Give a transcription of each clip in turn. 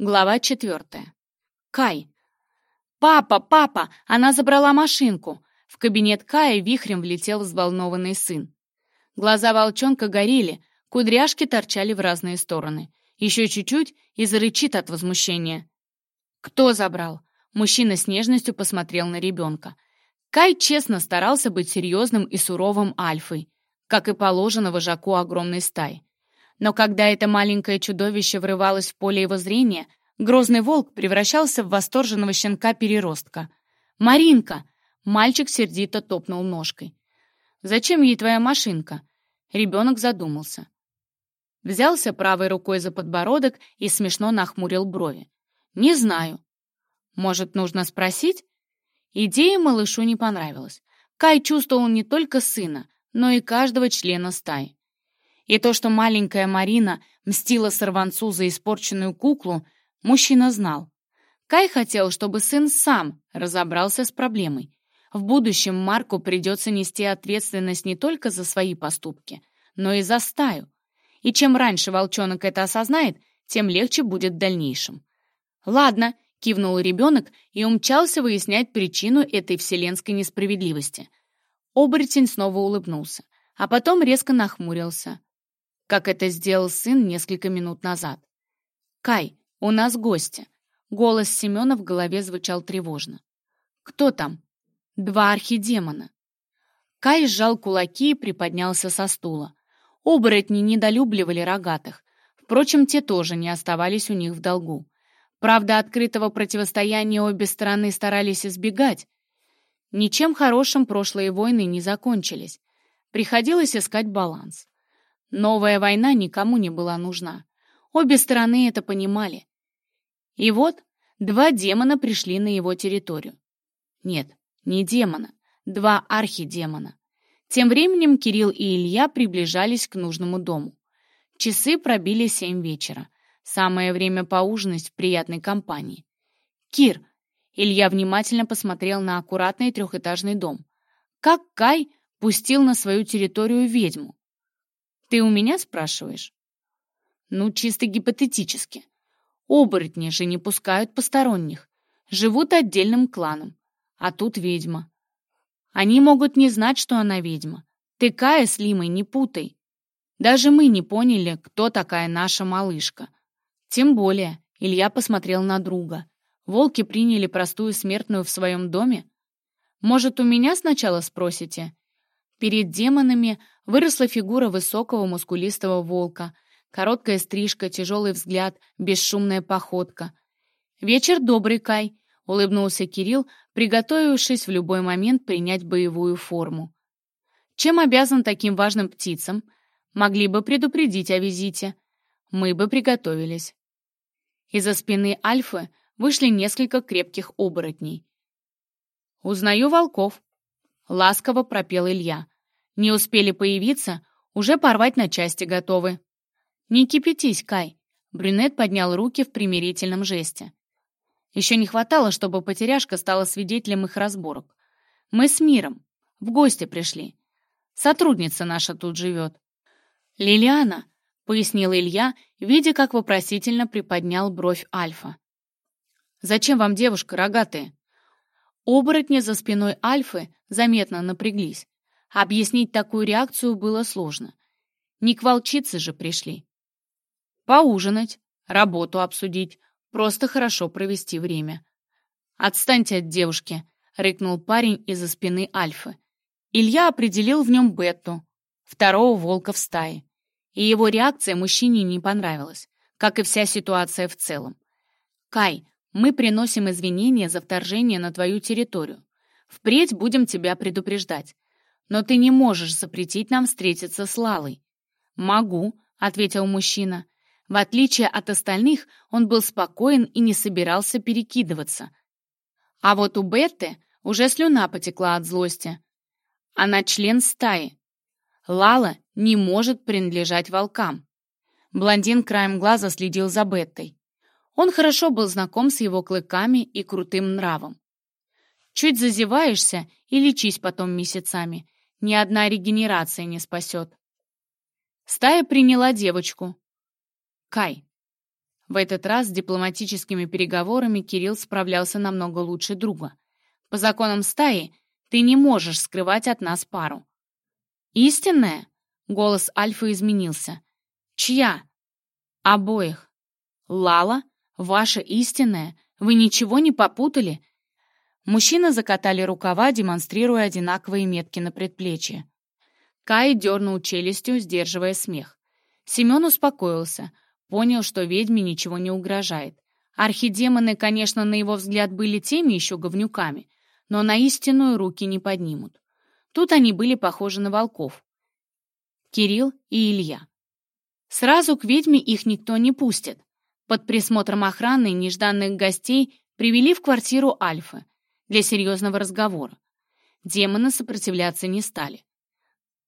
Глава четвертая. Кай. «Папа, папа! Она забрала машинку!» В кабинет Кая вихрем влетел взволнованный сын. Глаза волчонка горели, кудряшки торчали в разные стороны. Еще чуть-чуть и зарычит от возмущения. «Кто забрал?» Мужчина с нежностью посмотрел на ребенка. Кай честно старался быть серьезным и суровым альфой, как и положено вожаку огромной стаи. Но когда это маленькое чудовище врывалось в поле его зрения, грозный волк превращался в восторженного щенка-переростка. «Маринка!» — мальчик сердито топнул ножкой. «Зачем ей твоя машинка?» Ребенок задумался. Взялся правой рукой за подбородок и смешно нахмурил брови. «Не знаю. Может, нужно спросить?» Идея малышу не понравилась. Кай чувствовал не только сына, но и каждого члена стаи. И то, что маленькая Марина мстила сорванцу за испорченную куклу, мужчина знал. Кай хотел, чтобы сын сам разобрался с проблемой. В будущем Марку придется нести ответственность не только за свои поступки, но и за стаю. И чем раньше волчонок это осознает, тем легче будет в дальнейшем. «Ладно», — кивнул ребенок и умчался выяснять причину этой вселенской несправедливости. Оборотень снова улыбнулся, а потом резко нахмурился как это сделал сын несколько минут назад. «Кай, у нас гости». Голос Семена в голове звучал тревожно. «Кто там?» «Два архидемона». Кай сжал кулаки и приподнялся со стула. Оборотни недолюбливали рогатых. Впрочем, те тоже не оставались у них в долгу. Правда, открытого противостояния обе стороны старались избегать. Ничем хорошим прошлые войны не закончились. Приходилось искать баланс. Новая война никому не была нужна. Обе стороны это понимали. И вот два демона пришли на его территорию. Нет, не демона, два архидемона. Тем временем Кирилл и Илья приближались к нужному дому. Часы пробили семь вечера. Самое время поужинать в приятной компании. «Кир!» Илья внимательно посмотрел на аккуратный трехэтажный дом. «Как Кай пустил на свою территорию ведьму? Ты у меня спрашиваешь? Ну, чисто гипотетически. Оборотни же не пускают посторонних. Живут отдельным кланом. А тут ведьма. Они могут не знать, что она ведьма. Ты Кая с Лимой не путай. Даже мы не поняли, кто такая наша малышка. Тем более, Илья посмотрел на друга. Волки приняли простую смертную в своем доме? Может, у меня сначала спросите? Перед демонами выросла фигура высокого мускулистого волка, короткая стрижка, тяжелый взгляд, бесшумная походка. «Вечер добрый, Кай», — улыбнулся Кирилл, приготовившись в любой момент принять боевую форму. «Чем обязан таким важным птицам? Могли бы предупредить о визите. Мы бы приготовились». Из-за спины Альфы вышли несколько крепких оборотней. «Узнаю волков», — ласково пропел Илья. «Не успели появиться, уже порвать на части готовы». «Не кипятись, Кай», — брюнет поднял руки в примирительном жесте. Еще не хватало, чтобы потеряшка стала свидетелем их разборок. Мы с миром. В гости пришли. Сотрудница наша тут живет. «Лилиана», — пояснил Илья, видя, как вопросительно приподнял бровь Альфа. «Зачем вам девушка, рогатая?» Оборотни за спиной Альфы заметно напряглись. Объяснить такую реакцию было сложно. Не к волчице же пришли. Поужинать, работу обсудить, просто хорошо провести время. «Отстаньте от девушки», — рыкнул парень из-за спины Альфы. Илья определил в нем Бетту, второго волка в стае. И его реакция мужчине не понравилась, как и вся ситуация в целом. «Кай, мы приносим извинения за вторжение на твою территорию. Впредь будем тебя предупреждать. Но ты не можешь запретить нам встретиться с Лалой». «Могу», — ответил мужчина. В отличие от остальных, он был спокоен и не собирался перекидываться. А вот у Бетты уже слюна потекла от злости. Она член стаи. Лала не может принадлежать волкам. Блондин краем глаза следил за Беттой. Он хорошо был знаком с его клыками и крутым нравом. Чуть зазеваешься и лечись потом месяцами. Ни одна регенерация не спасет. Стая приняла девочку. Кай. В этот раз с дипломатическими переговорами Кирилл справлялся намного лучше друга. По законам стаи ты не можешь скрывать от нас пару. «Истинная?» — голос Альфа изменился. «Чья?» «Обоих». «Лала? Ваша истинная? Вы ничего не попутали?» Мужчины закатали рукава, демонстрируя одинаковые метки на предплечье. Кай дернул челюстью, сдерживая смех. Семен успокоился, понял, что ведьме ничего не угрожает. Архидемоны, конечно, на его взгляд были теми еще говнюками, но на истинную руки не поднимут. Тут они были похожи на волков. Кирилл и Илья. Сразу к ведьме их никто не пустит. Под присмотром охраны нежданных гостей привели в квартиру Альфы для серьезного разговора. Демоны сопротивляться не стали.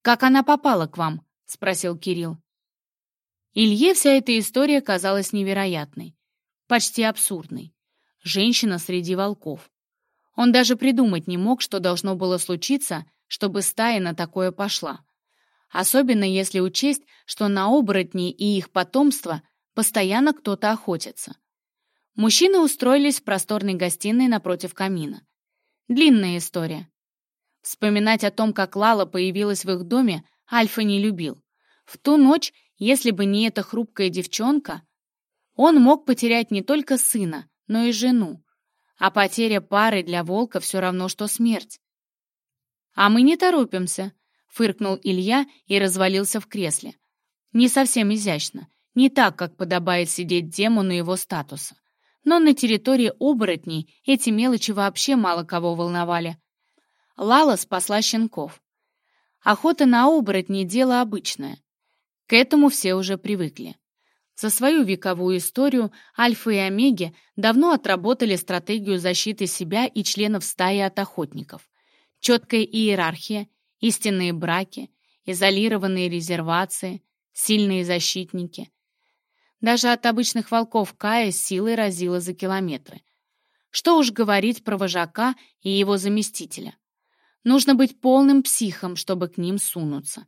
«Как она попала к вам?» — спросил Кирилл. Илье вся эта история казалась невероятной, почти абсурдной. Женщина среди волков. Он даже придумать не мог, что должно было случиться, чтобы стая на такое пошла. Особенно если учесть, что на оборотней и их потомство постоянно кто-то охотится. Мужчины устроились в просторной гостиной напротив камина. Длинная история. Вспоминать о том, как Лала появилась в их доме, Альфа не любил. В ту ночь, если бы не эта хрупкая девчонка, он мог потерять не только сына, но и жену. А потеря пары для волка все равно, что смерть. «А мы не торопимся», — фыркнул Илья и развалился в кресле. Не совсем изящно, не так, как подобает сидеть демону его статуса. Но на территории оборотней эти мелочи вообще мало кого волновали. Лала спасла щенков. Охота на оборотней — дело обычное. К этому все уже привыкли. За свою вековую историю Альфа и Омеги давно отработали стратегию защиты себя и членов стаи от охотников. Четкая иерархия, истинные браки, изолированные резервации, сильные защитники. Даже от обычных волков Кая силой разило за километры. Что уж говорить про вожака и его заместителя. Нужно быть полным психом, чтобы к ним сунуться.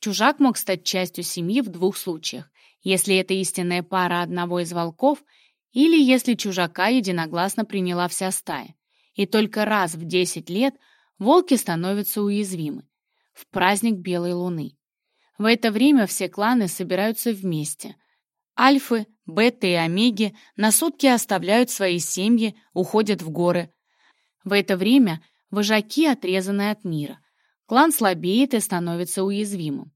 Чужак мог стать частью семьи в двух случаях, если это истинная пара одного из волков или если чужака единогласно приняла вся стая. И только раз в 10 лет волки становятся уязвимы. В праздник Белой Луны. В это время все кланы собираются вместе. Альфы, беты и омеги на сутки оставляют свои семьи, уходят в горы. В это время Вожаки отрезаны от мира. Клан слабеет и становится уязвимым.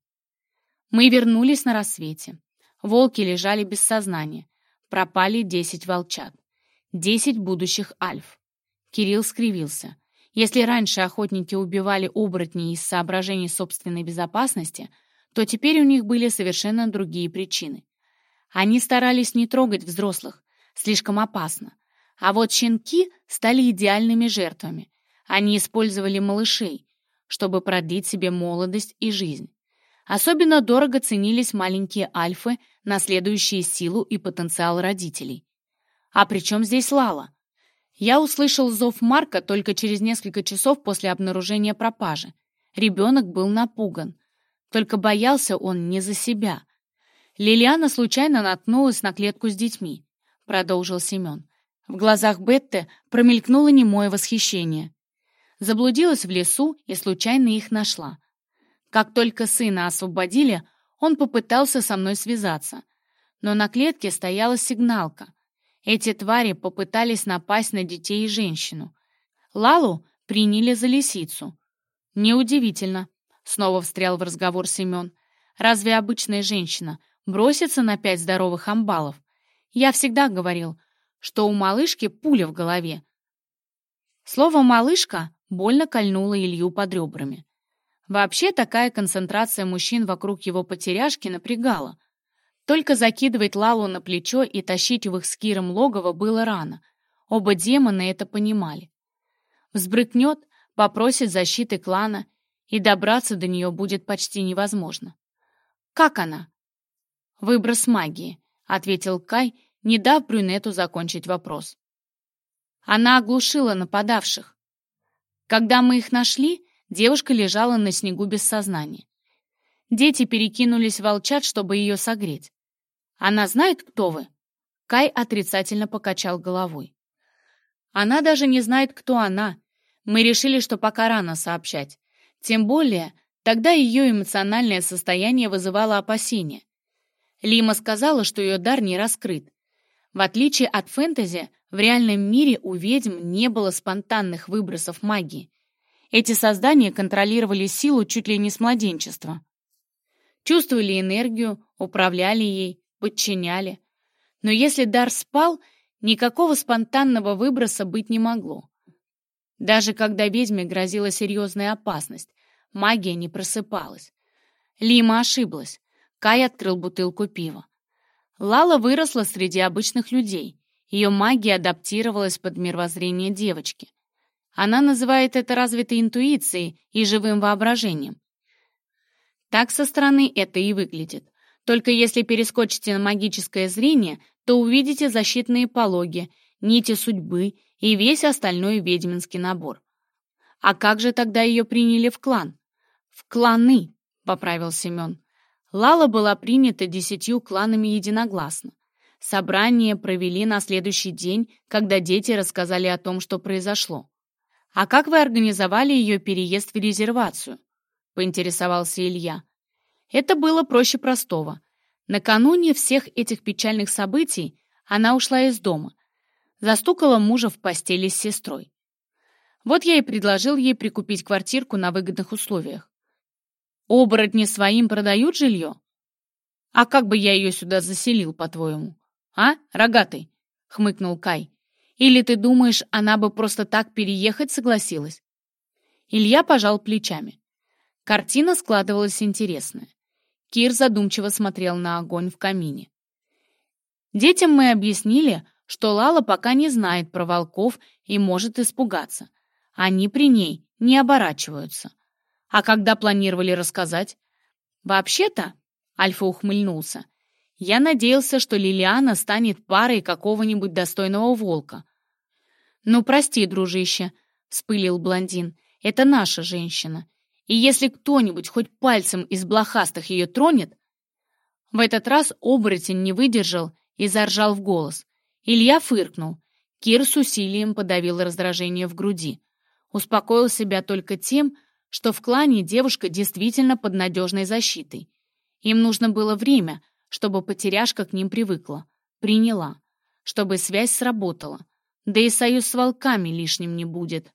Мы вернулись на рассвете. Волки лежали без сознания. Пропали десять волчат. Десять будущих альф. Кирилл скривился. Если раньше охотники убивали оборотней из соображений собственной безопасности, то теперь у них были совершенно другие причины. Они старались не трогать взрослых, слишком опасно. А вот щенки стали идеальными жертвами. Они использовали малышей, чтобы продлить себе молодость и жизнь. Особенно дорого ценились маленькие альфы, наследующие силу и потенциал родителей. А при чем здесь Лала? Я услышал зов Марка только через несколько часов после обнаружения пропажи. Ребенок был напуган. Только боялся он не за себя. Лилиана случайно наткнулась на клетку с детьми, продолжил Семен. В глазах Бетты промелькнуло немое восхищение. Заблудилась в лесу и случайно их нашла. Как только сына освободили, он попытался со мной связаться. Но на клетке стояла сигналка. Эти твари попытались напасть на детей и женщину. Лалу приняли за лисицу. Неудивительно, снова встрял в разговор Семен. Разве обычная женщина бросится на пять здоровых амбалов? Я всегда говорил, что у малышки пуля в голове. Слово «малышка» больно кольнула Илью под ребрами. Вообще такая концентрация мужчин вокруг его потеряшки напрягала. Только закидывать Лалу на плечо и тащить в их с Киром логово было рано. Оба демона это понимали. Взбрыкнет, попросит защиты клана, и добраться до нее будет почти невозможно. «Как она?» «Выброс магии», — ответил Кай, не дав брюнету закончить вопрос. Она оглушила нападавших. Когда мы их нашли, девушка лежала на снегу без сознания. Дети перекинулись волчат, чтобы ее согреть. Она знает, кто вы? Кай отрицательно покачал головой. Она даже не знает, кто она. Мы решили, что пока рано сообщать. Тем более, тогда ее эмоциональное состояние вызывало опасения. Лима сказала, что ее дар не раскрыт. В отличие от фэнтези, в реальном мире у ведьм не было спонтанных выбросов магии. Эти создания контролировали силу чуть ли не с младенчества. Чувствовали энергию, управляли ей, подчиняли. Но если дар спал, никакого спонтанного выброса быть не могло. Даже когда ведьме грозила серьезная опасность, магия не просыпалась. Лима ошиблась. Кай открыл бутылку пива. Лала выросла среди обычных людей. Ее магия адаптировалась под мировоззрение девочки. Она называет это развитой интуицией и живым воображением. Так со стороны это и выглядит. Только если перескочите на магическое зрение, то увидите защитные пологи, нити судьбы и весь остальной ведьминский набор. А как же тогда ее приняли в клан? В кланы, поправил Семен. Лала была принята десятью кланами единогласно. Собрание провели на следующий день, когда дети рассказали о том, что произошло. «А как вы организовали ее переезд в резервацию?» — поинтересовался Илья. Это было проще простого. Накануне всех этих печальных событий она ушла из дома, застукала мужа в постели с сестрой. Вот я и предложил ей прикупить квартирку на выгодных условиях. Оборотни своим продают жилье? А как бы я ее сюда заселил, по-твоему? А, рогатый? — хмыкнул Кай. Или ты думаешь, она бы просто так переехать согласилась? Илья пожал плечами. Картина складывалась интересная. Кир задумчиво смотрел на огонь в камине. Детям мы объяснили, что Лала пока не знает про волков и может испугаться. Они при ней не оборачиваются. А когда планировали рассказать? Вообще-то, Альфа ухмыльнулся, я надеялся, что Лилиана станет парой какого-нибудь достойного волка. «Ну, прости, дружище», — вспылил блондин, — «это наша женщина. И если кто-нибудь хоть пальцем из блохастых ее тронет...» В этот раз оборотень не выдержал и заржал в голос. Илья фыркнул. Кир с усилием подавил раздражение в груди. Успокоил себя только тем, что в клане девушка действительно под надежной защитой. Им нужно было время, чтобы потеряшка к ним привыкла, приняла, чтобы связь сработала, да и союз с волками лишним не будет.